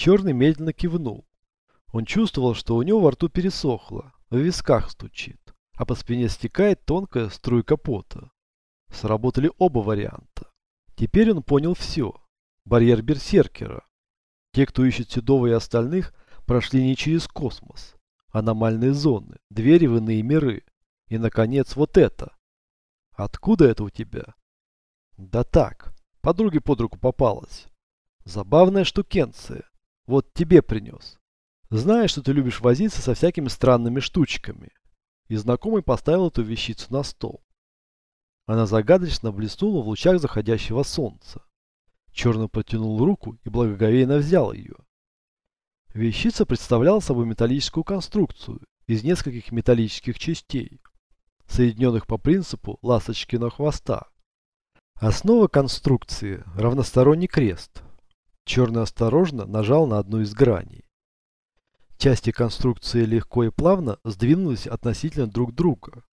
Черный медленно кивнул. Он чувствовал, что у него во рту пересохло, в висках стучит, а по спине стекает тонкая струйка пота. Сработали оба варианта. Теперь он понял все. Барьер берсеркера. Те, кто ищет Седова и остальных, прошли не через космос. Аномальные зоны, двери в иные миры. И, наконец, вот это. Откуда это у тебя? Да так, подруге под руку попалась. Забавная штукенция. Вот тебе принес. Знаешь, что ты любишь возиться со всякими странными штучками. И знакомый поставил эту вещицу на стол. Она загадочно блеснула в лучах заходящего солнца. Черный протянул руку и благоговейно взял ее. Вещица представляла собой металлическую конструкцию из нескольких металлических частей, соединенных по принципу ласточкиного хвоста. Основа конструкции – равносторонний крест. Черный осторожно нажал на одну из граней. Части конструкции легко и плавно сдвинулись относительно друг друга,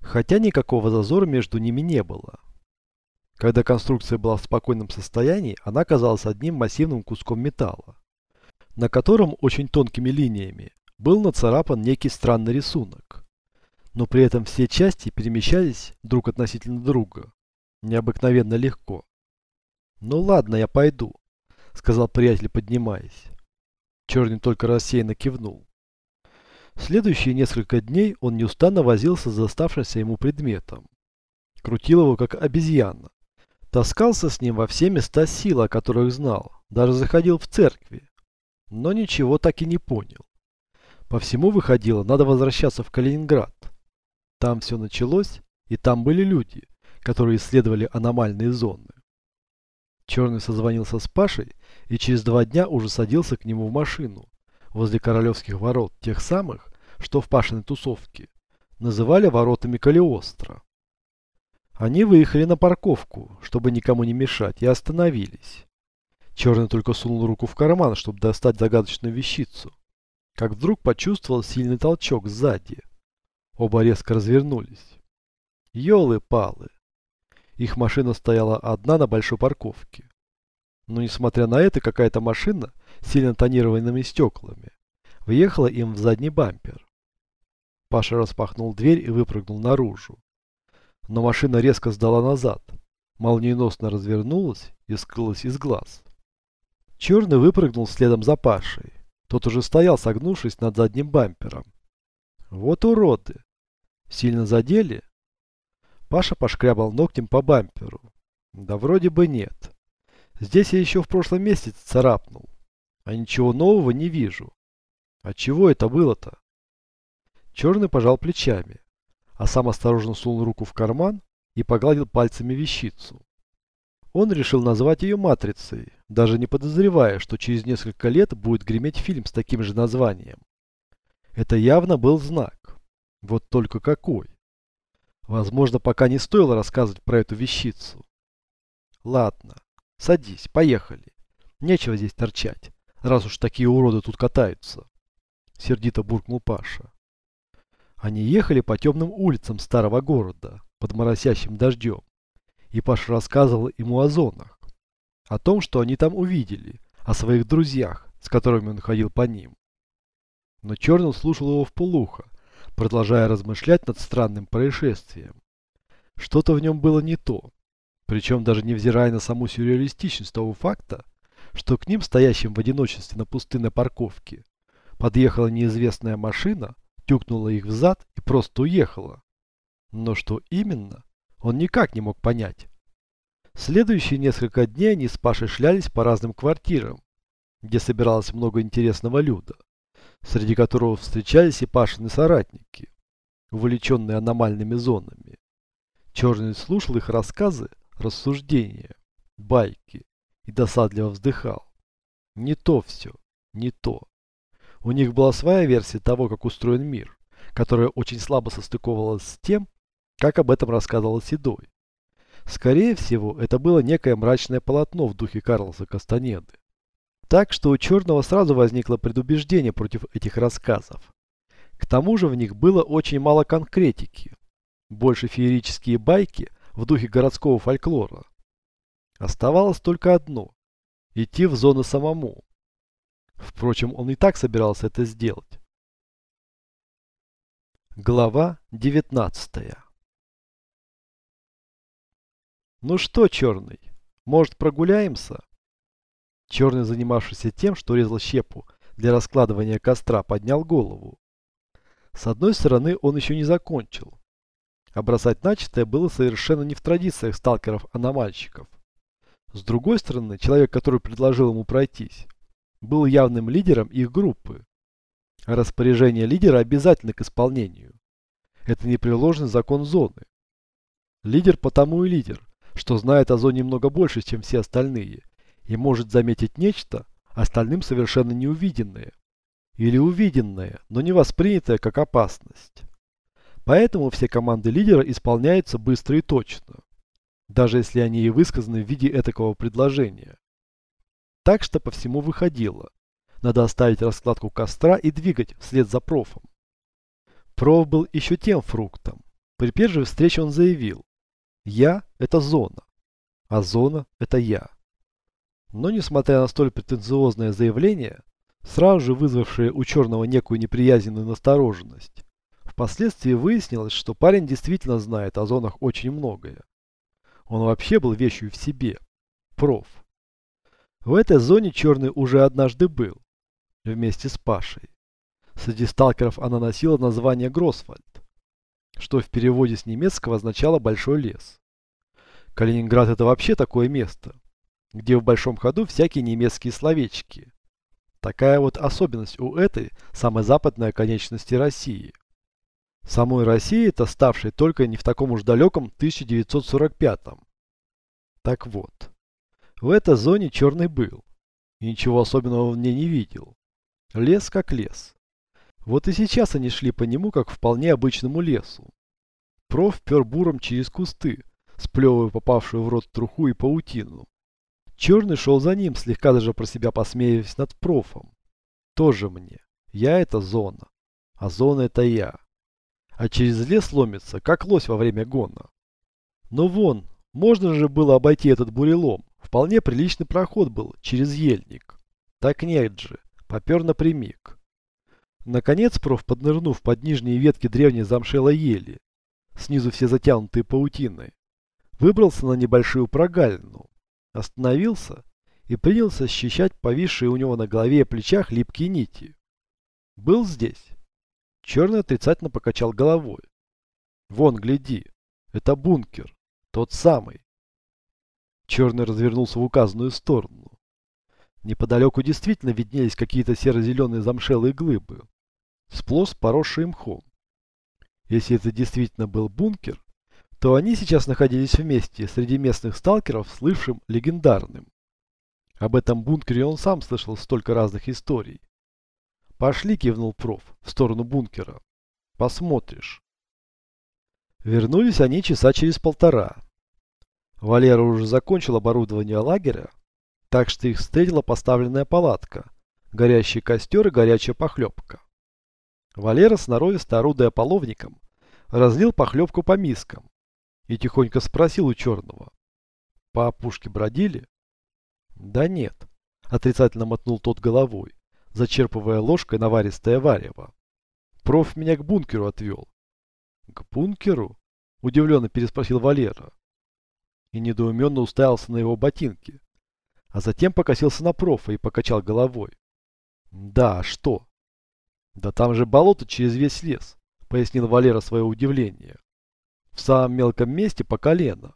хотя никакого зазора между ними не было. Когда конструкция была в спокойном состоянии, она казалась одним массивным куском металла, на котором очень тонкими линиями был нацарапан некий странный рисунок. Но при этом все части перемещались друг относительно друга, необыкновенно легко. «Ну ладно, я пойду», — сказал приятель, поднимаясь. Черный только рассеянно кивнул. Следующие несколько дней он неустанно возился за оставшимся ему предметом. Крутил его как обезьяна, Таскался с ним во все места сил, о которых знал, даже заходил в церкви. Но ничего так и не понял. По всему выходило, надо возвращаться в Калининград. Там все началось, и там были люди, которые исследовали аномальные зоны. Черный созвонился с Пашей и через два дня уже садился к нему в машину возле Королевских ворот, тех самых, что в Пашиной тусовке, называли воротами Калиостро. Они выехали на парковку, чтобы никому не мешать, и остановились. Черный только сунул руку в карман, чтобы достать загадочную вещицу. Как вдруг почувствовал сильный толчок сзади. Оба резко развернулись. Ёлы-палы. Их машина стояла одна на большой парковке. Но несмотря на это, какая-то машина с сильно тонированными стеклами въехала им в задний бампер. Паша распахнул дверь и выпрыгнул наружу но машина резко сдала назад, молниеносно развернулась и скрылась из глаз. Черный выпрыгнул следом за Пашей. Тот уже стоял, согнувшись над задним бампером. Вот уроды! Сильно задели? Паша пошкрябал ногтем по бамперу. Да вроде бы нет. Здесь я еще в прошлом месяце царапнул. А ничего нового не вижу. А чего это было-то? Черный пожал плечами а сам осторожно сунул руку в карман и погладил пальцами вещицу. Он решил назвать ее «Матрицей», даже не подозревая, что через несколько лет будет греметь фильм с таким же названием. Это явно был знак. Вот только какой. Возможно, пока не стоило рассказывать про эту вещицу. Ладно, садись, поехали. Нечего здесь торчать, раз уж такие уроды тут катаются. Сердито буркнул Паша. Они ехали по темным улицам старого города, под моросящим дождем. И Паша рассказывал ему о зонах. О том, что они там увидели, о своих друзьях, с которыми он ходил по ним. Но Черный слушал его в полухо, продолжая размышлять над странным происшествием. Что-то в нем было не то. Причем даже невзирая на саму сюрреалистичность того факта, что к ним, стоящим в одиночестве на пустынной парковке, подъехала неизвестная машина, тюкнула их в зад и просто уехала. Но что именно, он никак не мог понять. Следующие несколько дней они с Пашей шлялись по разным квартирам, где собиралось много интересного люда, среди которого встречались и Пашины соратники, увлеченные аномальными зонами. Черный слушал их рассказы, рассуждения, байки и досадливо вздыхал. Не то все, не то. У них была своя версия того, как устроен мир, которая очень слабо состыковывалась с тем, как об этом рассказывал Седой. Скорее всего, это было некое мрачное полотно в духе Карлоса Кастанеды. Так что у Черного сразу возникло предубеждение против этих рассказов. К тому же в них было очень мало конкретики, больше феерические байки в духе городского фольклора. Оставалось только одно – идти в зону самому. Впрочем, он и так собирался это сделать. Глава 19 «Ну что, Черный, может прогуляемся?» Черный, занимавшийся тем, что резал щепу для раскладывания костра, поднял голову. С одной стороны, он еще не закончил. А бросать начатое было совершенно не в традициях сталкеров-аномальщиков. С другой стороны, человек, который предложил ему пройтись, был явным лидером их группы. Распоряжение лидера обязательно к исполнению. Это непреложный закон зоны. Лидер потому и лидер, что знает о зоне много больше, чем все остальные, и может заметить нечто, остальным совершенно неувиденное. Или увиденное, но не воспринятое как опасность. Поэтому все команды лидера исполняются быстро и точно. Даже если они и высказаны в виде этакого предложения. Так что по всему выходило. Надо оставить раскладку костра и двигать вслед за профом. Проф был еще тем фруктом. При первой встрече он заявил. Я – это зона, а зона – это я. Но несмотря на столь претенциозное заявление, сразу же вызвавшее у черного некую неприязненную настороженность, впоследствии выяснилось, что парень действительно знает о зонах очень многое. Он вообще был вещью в себе. Проф. В этой зоне черный уже однажды был. Вместе с Пашей. Среди сталкеров она носила название Гросвальд, что в переводе с немецкого означало «большой лес». Калининград это вообще такое место, где в большом ходу всякие немецкие словечки. Такая вот особенность у этой самой западной конечности России. Самой России это ставшей только не в таком уж далеком 1945-м. Так вот, в этой зоне черный был. И ничего особенного в ней не видел. Лес как лес. Вот и сейчас они шли по нему, как вполне обычному лесу. Проф пер буром через кусты, сплевывая попавшую в рот труху и паутину. Черный шел за ним, слегка даже про себя посмеиваясь над профом. Тоже мне. Я это зона. А зона это я. А через лес ломится, как лось во время гона. Но вон, можно же было обойти этот бурелом. Вполне приличный проход был, через ельник. Так нет же, попер напрямик. Наконец проф, поднырнув под нижние ветки древней замшелой ели, снизу все затянутые паутиной, выбрался на небольшую прогалину остановился и принялся счищать повисшие у него на голове и плечах липкие нити. Был здесь. Черный отрицательно покачал головой. Вон, гляди, это бункер, тот самый. Черный развернулся в указанную сторону. Неподалеку действительно виднелись какие-то серо-зеленые замшелые глыбы, сплошь поросшие мхом. Если это действительно был бункер, то они сейчас находились вместе среди местных сталкеров, слывшим легендарным. Об этом бункере он сам слышал столько разных историй. «Пошли», — кивнул проф, в сторону бункера. «Посмотришь». Вернулись они часа через полтора. Валера уже закончил оборудование лагеря, так что их встретила поставленная палатка, горящий костер и горячая похлебка. Валера, сноровисто орудуя половником, разлил похлебку по мискам, и тихонько спросил у черного. По опушке бродили? Да нет, отрицательно мотнул тот головой, зачерпывая ложкой наваристое варево. Проф меня к бункеру отвел. К бункеру? Удивленно переспросил Валера. И недоуменно уставился на его ботинки. А затем покосился на профа и покачал головой. Да, а что? Да там же болото через весь лес, пояснил Валера свое удивление. В самом мелком месте по колено.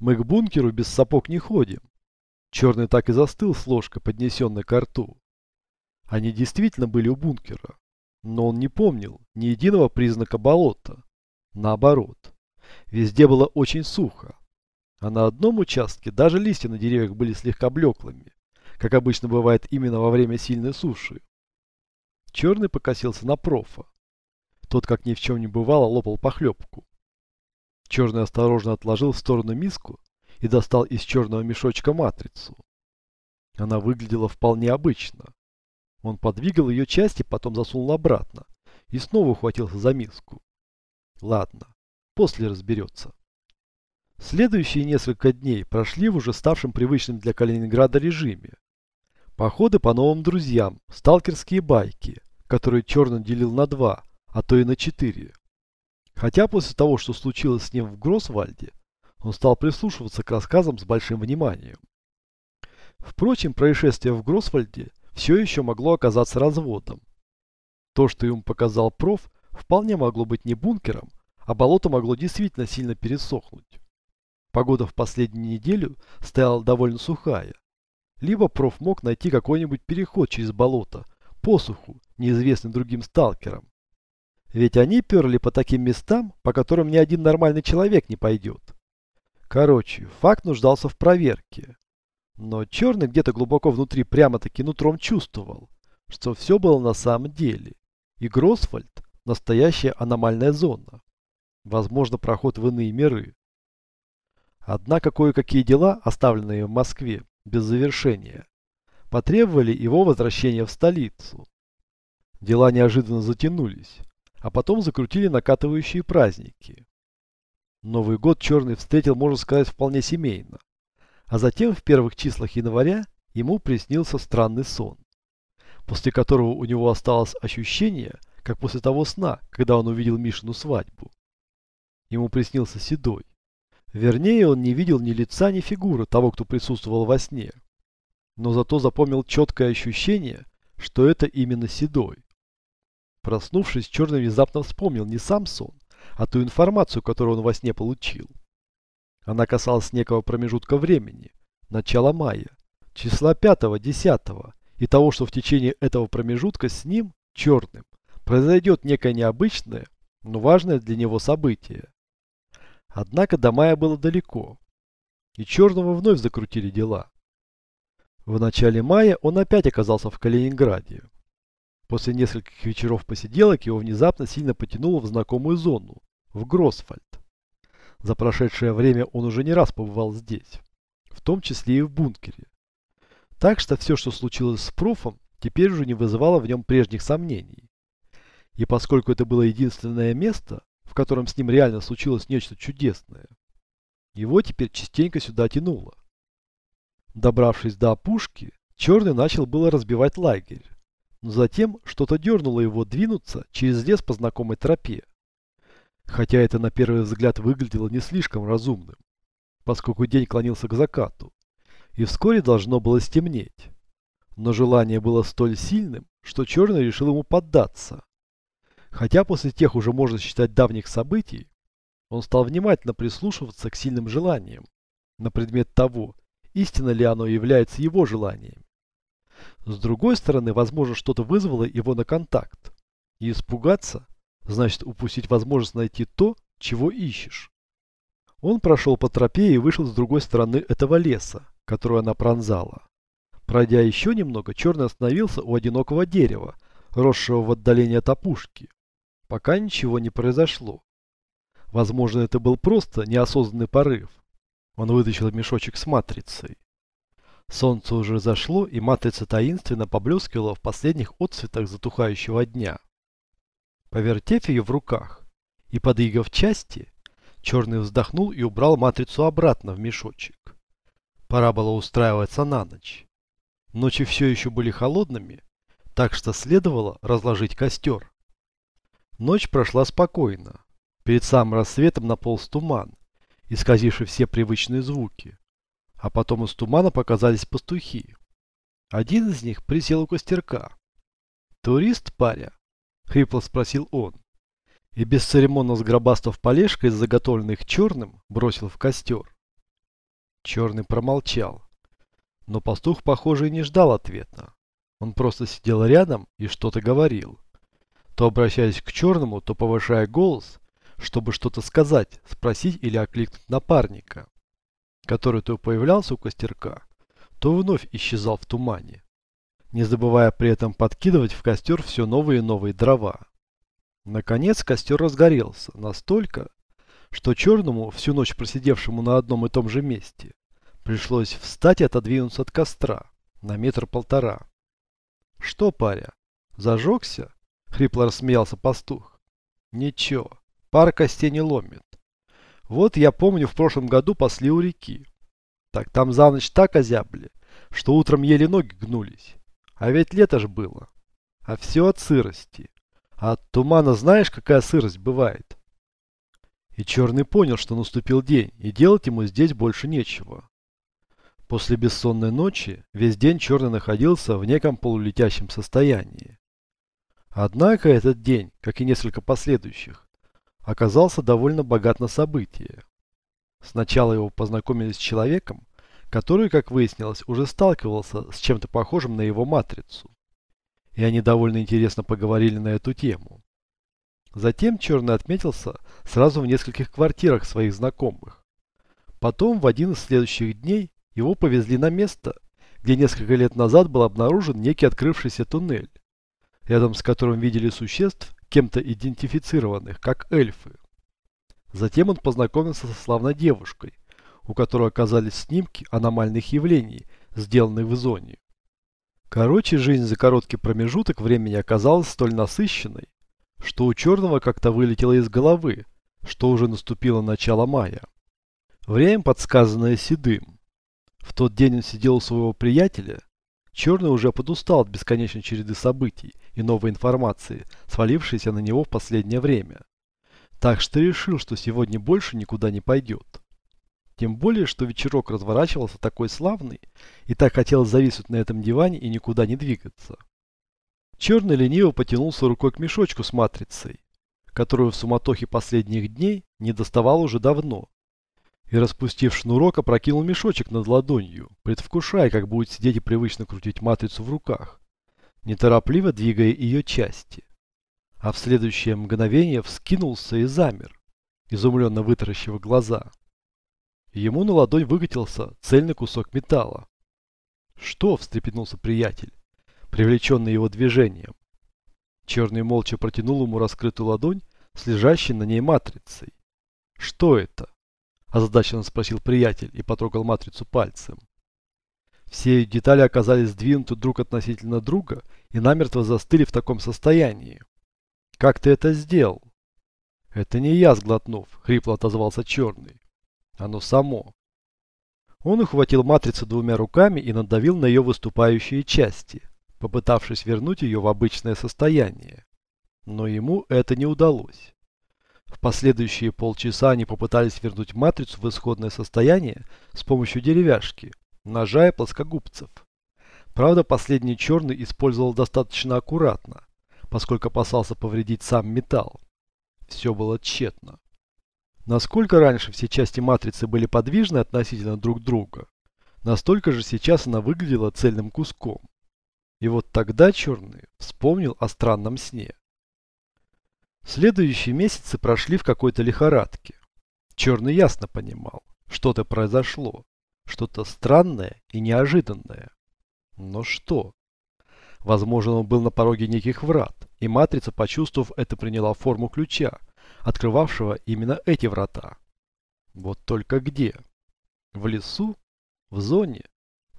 Мы к бункеру без сапог не ходим. Черный так и застыл с ложкой, поднесенной к рту. Они действительно были у бункера. Но он не помнил ни единого признака болота. Наоборот. Везде было очень сухо. А на одном участке даже листья на деревьях были слегка блеклыми, как обычно бывает именно во время сильной суши. Черный покосился на профа. Тот, как ни в чем не бывало, лопал похлебку. Черный осторожно отложил в сторону миску и достал из черного мешочка матрицу. Она выглядела вполне обычно. Он подвигал ее части, потом засунул обратно и снова ухватился за миску. Ладно, после разберется. Следующие несколько дней прошли в уже ставшем привычным для Калининграда режиме. Походы по новым друзьям, сталкерские байки, которые Черный делил на два, а то и на четыре. Хотя после того, что случилось с ним в Гроссвальде, он стал прислушиваться к рассказам с большим вниманием. Впрочем, происшествие в Гроссвальде все еще могло оказаться разводом. То, что ему показал проф, вполне могло быть не бункером, а болото могло действительно сильно пересохнуть. Погода в последнюю неделю стояла довольно сухая. Либо проф мог найти какой-нибудь переход через болото, посуху, неизвестный другим сталкерам. Ведь они перли по таким местам, по которым ни один нормальный человек не пойдет. Короче, факт нуждался в проверке. Но Черный где-то глубоко внутри прямо-таки нутром чувствовал, что все было на самом деле. И Гросфальд – настоящая аномальная зона. Возможно, проход в иные миры. Однако кое-какие дела, оставленные в Москве, без завершения, потребовали его возвращения в столицу. Дела неожиданно затянулись, а потом закрутили накатывающие праздники. Новый год Черный встретил, можно сказать, вполне семейно. А затем в первых числах января ему приснился странный сон, после которого у него осталось ощущение, как после того сна, когда он увидел Мишину свадьбу. Ему приснился Седой. Вернее, он не видел ни лица, ни фигуры того, кто присутствовал во сне. Но зато запомнил четкое ощущение, что это именно Седой. Проснувшись, Черный внезапно вспомнил не сам сон, а ту информацию, которую он во сне получил. Она касалась некого промежутка времени, начала мая, числа 5-10, и того, что в течение этого промежутка с ним, Черным, произойдет некое необычное, но важное для него событие. Однако до мая было далеко, и Черного вновь закрутили дела. В начале мая он опять оказался в Калининграде. После нескольких вечеров посиделок его внезапно сильно потянуло в знакомую зону, в Гросфальд. За прошедшее время он уже не раз побывал здесь, в том числе и в бункере. Так что все, что случилось с профом, теперь уже не вызывало в нем прежних сомнений. И поскольку это было единственное место, в котором с ним реально случилось нечто чудесное, его теперь частенько сюда тянуло. Добравшись до опушки, Черный начал было разбивать лагерь но затем что-то дернуло его двинуться через лес по знакомой тропе. Хотя это на первый взгляд выглядело не слишком разумным, поскольку день клонился к закату, и вскоре должно было стемнеть. Но желание было столь сильным, что Черный решил ему поддаться. Хотя после тех уже можно считать давних событий, он стал внимательно прислушиваться к сильным желаниям, на предмет того, истинно ли оно является его желанием с другой стороны, возможно, что-то вызвало его на контакт. И испугаться, значит упустить возможность найти то, чего ищешь. Он прошел по тропе и вышел с другой стороны этого леса, который она пронзала. Пройдя еще немного, Черный остановился у одинокого дерева, росшего в отдалении от опушки. Пока ничего не произошло. Возможно, это был просто неосознанный порыв. Он вытащил мешочек с матрицей. Солнце уже зашло, и матрица таинственно поблескивала в последних отцветах затухающего дня. Повертев ее в руках и подвигав части, Черный вздохнул и убрал матрицу обратно в мешочек. Пора было устраиваться на ночь. Ночи все еще были холодными, так что следовало разложить костер. Ночь прошла спокойно. Перед самым рассветом наполз туман, исказивший все привычные звуки. А потом из тумана показались пастухи. Один из них присел у костерка. «Турист, паря?» — хрипло спросил он. И бесцеремонно сгробастав полежкой, заготовленных черным, бросил в костер. Черный промолчал. Но пастух, похоже, и не ждал ответа. Он просто сидел рядом и что-то говорил. То обращаясь к черному, то повышая голос, чтобы что-то сказать, спросить или окликнуть напарника который то появлялся у костерка, то вновь исчезал в тумане, не забывая при этом подкидывать в костер все новые и новые дрова. Наконец костер разгорелся настолько, что черному, всю ночь просидевшему на одном и том же месте, пришлось встать и отодвинуться от костра на метр-полтора. «Что, паря, зажегся?» — хрипло рассмеялся пастух. «Ничего, пар костей не ломит. Вот я помню, в прошлом году пасли у реки. Так там за ночь так озябли, что утром еле ноги гнулись. А ведь лето ж было. А все от сырости. А от тумана знаешь, какая сырость бывает? И Черный понял, что наступил день, и делать ему здесь больше нечего. После бессонной ночи весь день Черный находился в неком полулетящем состоянии. Однако этот день, как и несколько последующих, оказался довольно богат на события. Сначала его познакомились с человеком, который, как выяснилось, уже сталкивался с чем-то похожим на его матрицу. И они довольно интересно поговорили на эту тему. Затем Черный отметился сразу в нескольких квартирах своих знакомых. Потом в один из следующих дней его повезли на место, где несколько лет назад был обнаружен некий открывшийся туннель, рядом с которым видели существ, кем-то идентифицированных, как эльфы. Затем он познакомился со славной девушкой, у которой оказались снимки аномальных явлений, сделанных в зоне. Короче, жизнь за короткий промежуток времени оказалась столь насыщенной, что у Черного как-то вылетело из головы, что уже наступило начало мая. Время, подсказанное Седым. В тот день он сидел у своего приятеля. Черный уже подустал от бесконечной череды событий и новой информации, свалившейся на него в последнее время. Так что решил, что сегодня больше никуда не пойдет. Тем более, что вечерок разворачивался такой славный, и так хотелось зависнуть на этом диване и никуда не двигаться. Черный лениво потянулся рукой к мешочку с матрицей, которую в суматохе последних дней не доставал уже давно, и, распустив шнурок, опрокинул мешочек над ладонью, предвкушая, как будет сидеть и привычно крутить матрицу в руках, неторопливо двигая ее части а в следующее мгновение вскинулся и замер, изумленно вытаращив глаза. Ему на ладонь выкатился цельный кусок металла. «Что?» – встрепенулся приятель, привлеченный его движением. Черный молча протянул ему раскрытую ладонь с лежащей на ней матрицей. «Что это?» – озадаченно спросил приятель и потрогал матрицу пальцем. Все детали оказались сдвинуты друг относительно друга и намертво застыли в таком состоянии, как ты это сделал? Это не я, сглотнув, хрипло отозвался черный. Оно само. Он ухватил матрицу двумя руками и надавил на ее выступающие части, попытавшись вернуть ее в обычное состояние. Но ему это не удалось. В последующие полчаса они попытались вернуть матрицу в исходное состояние с помощью деревяшки, ножа и плоскогубцев. Правда, последний черный использовал достаточно аккуратно, поскольку опасался повредить сам металл. Все было тщетно. Насколько раньше все части матрицы были подвижны относительно друг друга, настолько же сейчас она выглядела цельным куском. И вот тогда Черный вспомнил о странном сне. Следующие месяцы прошли в какой-то лихорадке. Черный ясно понимал, что-то произошло, что-то странное и неожиданное. Но что? Возможно, он был на пороге неких врат, и матрица, почувствовав это, приняла форму ключа, открывавшего именно эти врата. Вот только где? В лесу? В зоне?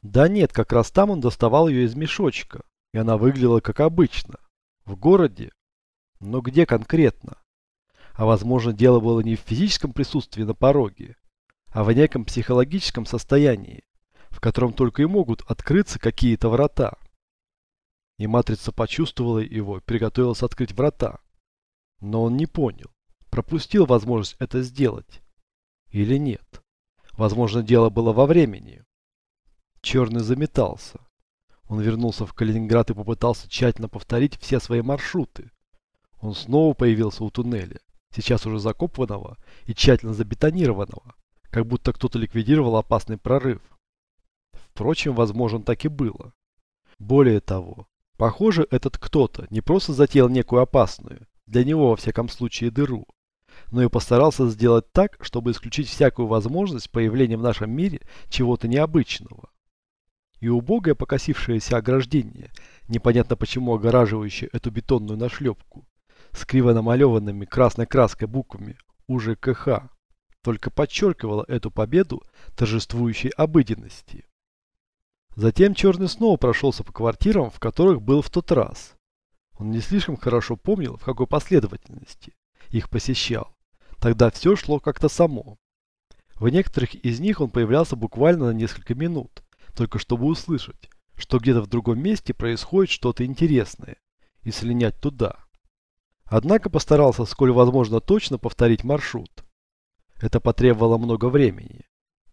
Да нет, как раз там он доставал ее из мешочка, и она выглядела как обычно. В городе? Но где конкретно? А возможно, дело было не в физическом присутствии на пороге, а в неком психологическом состоянии, в котором только и могут открыться какие-то врата. И матрица почувствовала его, приготовилась открыть врата. Но он не понял, пропустил возможность это сделать. Или нет. Возможно, дело было во времени. Черный заметался. Он вернулся в Калининград и попытался тщательно повторить все свои маршруты. Он снова появился у туннеля, сейчас уже закопанного и тщательно забетонированного, как будто кто-то ликвидировал опасный прорыв. Впрочем, возможно, так и было. Более того, Похоже, этот кто-то не просто затеял некую опасную, для него во всяком случае дыру, но и постарался сделать так, чтобы исключить всякую возможность появления в нашем мире чего-то необычного. И убогое покосившееся ограждение, непонятно почему огораживающее эту бетонную нашлепку, с криво намалеванными красной краской буквами УЖКХ, только подчеркивало эту победу торжествующей обыденности. Затем Черный снова прошелся по квартирам, в которых был в тот раз. Он не слишком хорошо помнил, в какой последовательности их посещал. Тогда все шло как-то само. В некоторых из них он появлялся буквально на несколько минут, только чтобы услышать, что где-то в другом месте происходит что-то интересное, и слинять туда. Однако постарался, сколь возможно, точно повторить маршрут. Это потребовало много времени.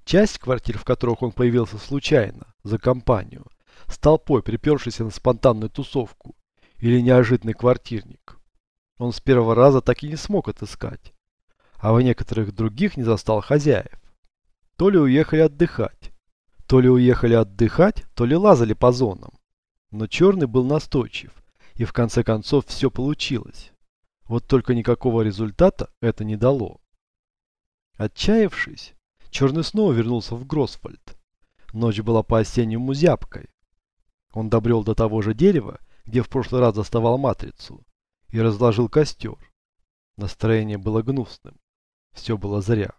Часть квартир, в которых он появился случайно, за компанию, с толпой, припершейся на спонтанную тусовку, или неожиданный квартирник. Он с первого раза так и не смог отыскать, а в некоторых других не застал хозяев. То ли уехали отдыхать, то ли уехали отдыхать, то ли лазали по зонам. Но Черный был настойчив, и в конце концов все получилось. Вот только никакого результата это не дало. Отчаявшись, Черный снова вернулся в Гросфальд. Ночь была по-осеннему зябкой. Он добрел до того же дерева, где в прошлый раз доставал матрицу, и разложил костер. Настроение было гнусным. Все было зря.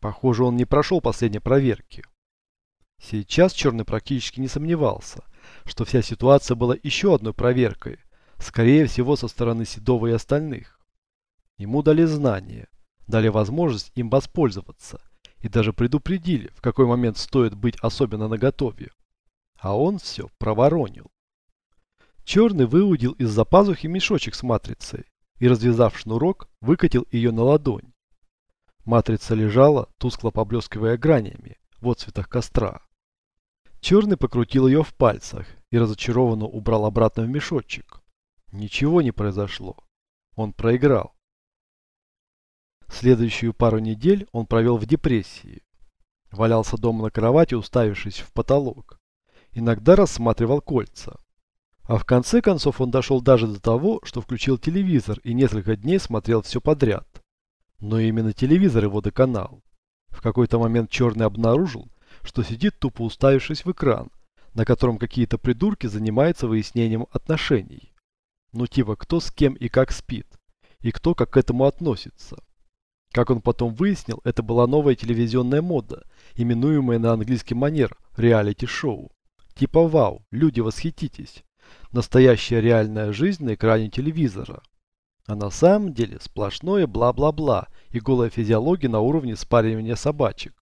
Похоже, он не прошел последней проверки. Сейчас Черный практически не сомневался, что вся ситуация была еще одной проверкой, скорее всего со стороны Седова и остальных. Ему дали знания, дали возможность им воспользоваться и даже предупредили, в какой момент стоит быть особенно наготове. А он все проворонил. Черный выудил из-за пазухи мешочек с матрицей и, развязав шнурок, выкатил ее на ладонь. Матрица лежала, тускло поблескивая гранями, в отцветах костра. Черный покрутил ее в пальцах и разочарованно убрал обратно в мешочек. Ничего не произошло. Он проиграл. Следующую пару недель он провел в депрессии. Валялся дома на кровати, уставившись в потолок. Иногда рассматривал кольца. А в конце концов он дошел даже до того, что включил телевизор и несколько дней смотрел все подряд. Но именно телевизор его доконал. В какой-то момент Черный обнаружил, что сидит тупо уставившись в экран, на котором какие-то придурки занимаются выяснением отношений. Ну типа, кто с кем и как спит, и кто как к этому относится. Как он потом выяснил, это была новая телевизионная мода, именуемая на английский манер реалити-шоу. Типа вау, люди восхититесь. Настоящая реальная жизнь на экране телевизора. А на самом деле сплошное бла-бла-бла и голая физиология на уровне спаривания собачек.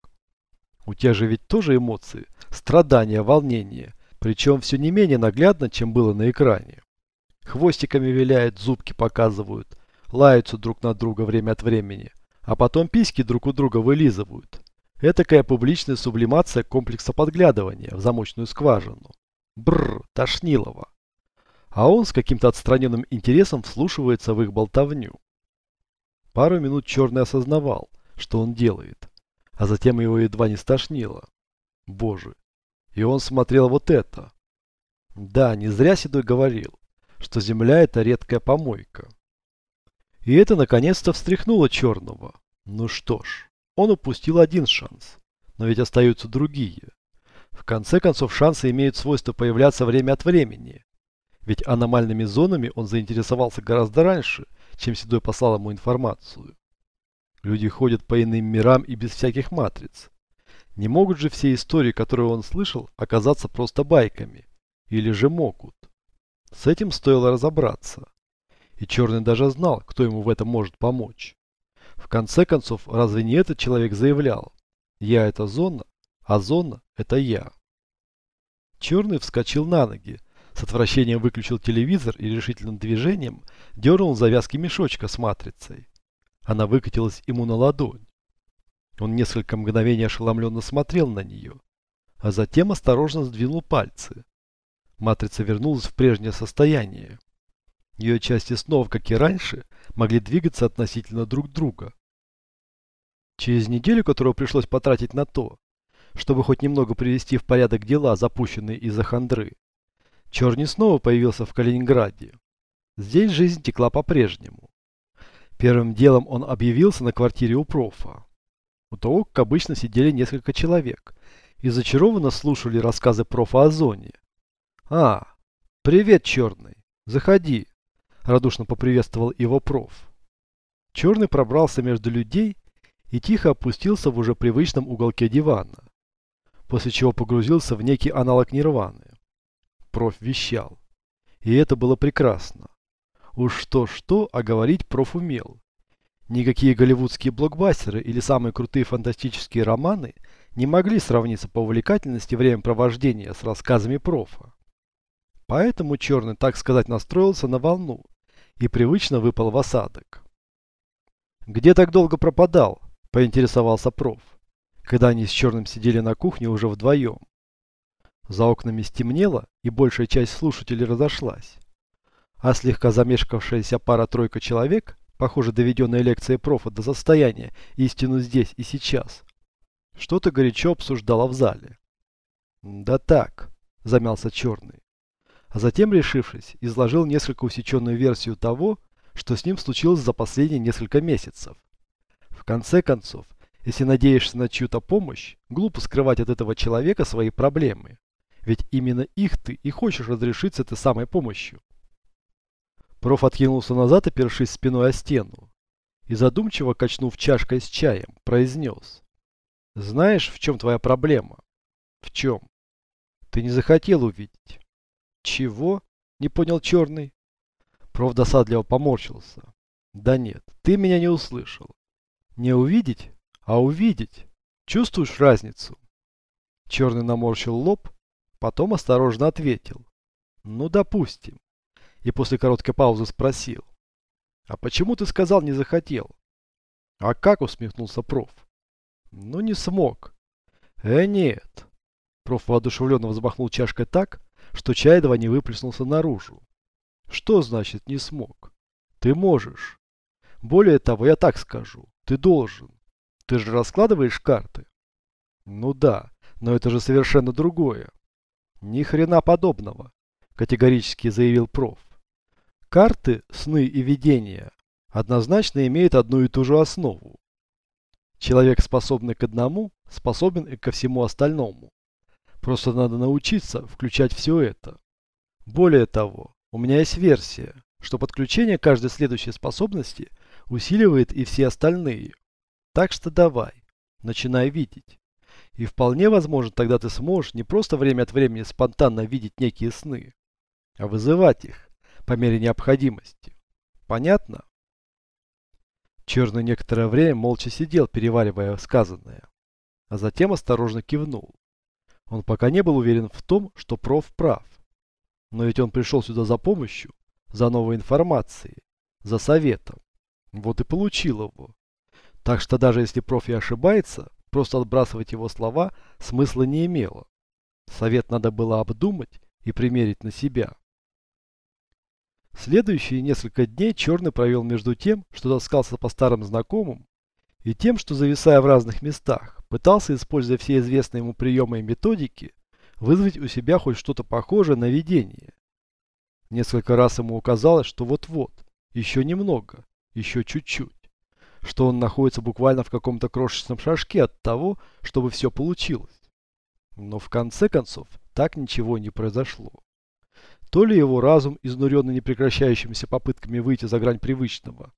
У тех же ведь тоже эмоции, страдания, волнение, причем все не менее наглядно, чем было на экране. Хвостиками виляют, зубки показывают, лаются друг на друга время от времени, а потом письки друг у друга вылизывают. Этакая публичная сублимация комплекса подглядывания в замочную скважину. Бррр, тошнилово. А он с каким-то отстраненным интересом вслушивается в их болтовню. Пару минут Черный осознавал, что он делает а затем его едва не стошнило. Боже. И он смотрел вот это. Да, не зря Седой говорил, что земля это редкая помойка. И это наконец-то встряхнуло Черного. Ну что ж, он упустил один шанс, но ведь остаются другие. В конце концов, шансы имеют свойство появляться время от времени. Ведь аномальными зонами он заинтересовался гораздо раньше, чем Седой послал ему информацию. Люди ходят по иным мирам и без всяких матриц. Не могут же все истории, которые он слышал, оказаться просто байками. Или же могут. С этим стоило разобраться. И Черный даже знал, кто ему в этом может помочь. В конце концов, разве не этот человек заявлял? Я это зона, а зона это я. Черный вскочил на ноги, с отвращением выключил телевизор и решительным движением дернул завязки мешочка с матрицей. Она выкатилась ему на ладонь. Он несколько мгновений ошеломленно смотрел на нее, а затем осторожно сдвинул пальцы. Матрица вернулась в прежнее состояние. Ее части снова, как и раньше, могли двигаться относительно друг друга. Через неделю, которую пришлось потратить на то, чтобы хоть немного привести в порядок дела, запущенные из-за хандры, Черни снова появился в Калининграде. Здесь жизнь текла по-прежнему. Первым делом он объявился на квартире у профа. У того, как обычно, сидели несколько человек и зачарованно слушали рассказы профа о зоне. «А, привет, Черный, заходи», – радушно поприветствовал его проф. Черный пробрался между людей и тихо опустился в уже привычном уголке дивана, после чего погрузился в некий аналог нирваны. Проф вещал. И это было прекрасно. Уж что-что, а говорить проф умел. Никакие голливудские блокбастеры или самые крутые фантастические романы не могли сравниться по увлекательности времяпровождения с рассказами профа. Поэтому Черный, так сказать, настроился на волну и привычно выпал в осадок. «Где так долго пропадал?» – поинтересовался проф, когда они с Черным сидели на кухне уже вдвоем. За окнами стемнело, и большая часть слушателей разошлась. А слегка замешкавшаяся пара-тройка человек, похоже, доведенная лекцией профа до состояния истину здесь и сейчас, что-то горячо обсуждала в зале. «Да так», – замялся Черный а затем, решившись, изложил несколько усеченную версию того, что с ним случилось за последние несколько месяцев. В конце концов, если надеешься на чью-то помощь, глупо скрывать от этого человека свои проблемы. Ведь именно их ты и хочешь разрешить с этой самой помощью. Проф откинулся назад, опершись спиной о стену, и задумчиво качнув чашкой с чаем, произнес. «Знаешь, в чем твоя проблема?» «В чем?» «Ты не захотел увидеть». Чего? Не понял черный. Проф досадливо поморщился. Да нет, ты меня не услышал. Не увидеть, а увидеть. Чувствуешь разницу? Черный наморщил лоб, потом осторожно ответил. Ну, допустим. И после короткой паузы спросил. А почему ты сказал не захотел? А как усмехнулся проф? Ну, не смог. Э, нет. Проф воодушевленно взмахнул чашкой так, что чай едва не выплеснулся наружу. Что значит не смог? Ты можешь. Более того, я так скажу. Ты должен. Ты же раскладываешь карты? Ну да, но это же совершенно другое. Ни хрена подобного, категорически заявил проф. Карты, сны и видения однозначно имеют одну и ту же основу. Человек, способный к одному, способен и ко всему остальному. Просто надо научиться включать все это. Более того, у меня есть версия, что подключение каждой следующей способности усиливает и все остальные. Так что давай, начинай видеть. И вполне возможно, тогда ты сможешь не просто время от времени спонтанно видеть некие сны, а вызывать их по мере необходимости. Понятно? Черный некоторое время молча сидел, переваривая сказанное, а затем осторожно кивнул. Он пока не был уверен в том, что проф прав. Но ведь он пришел сюда за помощью, за новой информацией, за советом. Вот и получил его. Так что даже если проф и ошибается, просто отбрасывать его слова смысла не имело. Совет надо было обдумать и примерить на себя. Следующие несколько дней Черный провел между тем, что таскался по старым знакомым, и тем, что зависая в разных местах, пытался, используя все известные ему приемы и методики, вызвать у себя хоть что-то похожее на видение. Несколько раз ему казалось, что вот-вот, еще немного, еще чуть-чуть, что он находится буквально в каком-то крошечном шажке от того, чтобы все получилось. Но в конце концов, так ничего не произошло. То ли его разум, изнуренный непрекращающимися попытками выйти за грань привычного,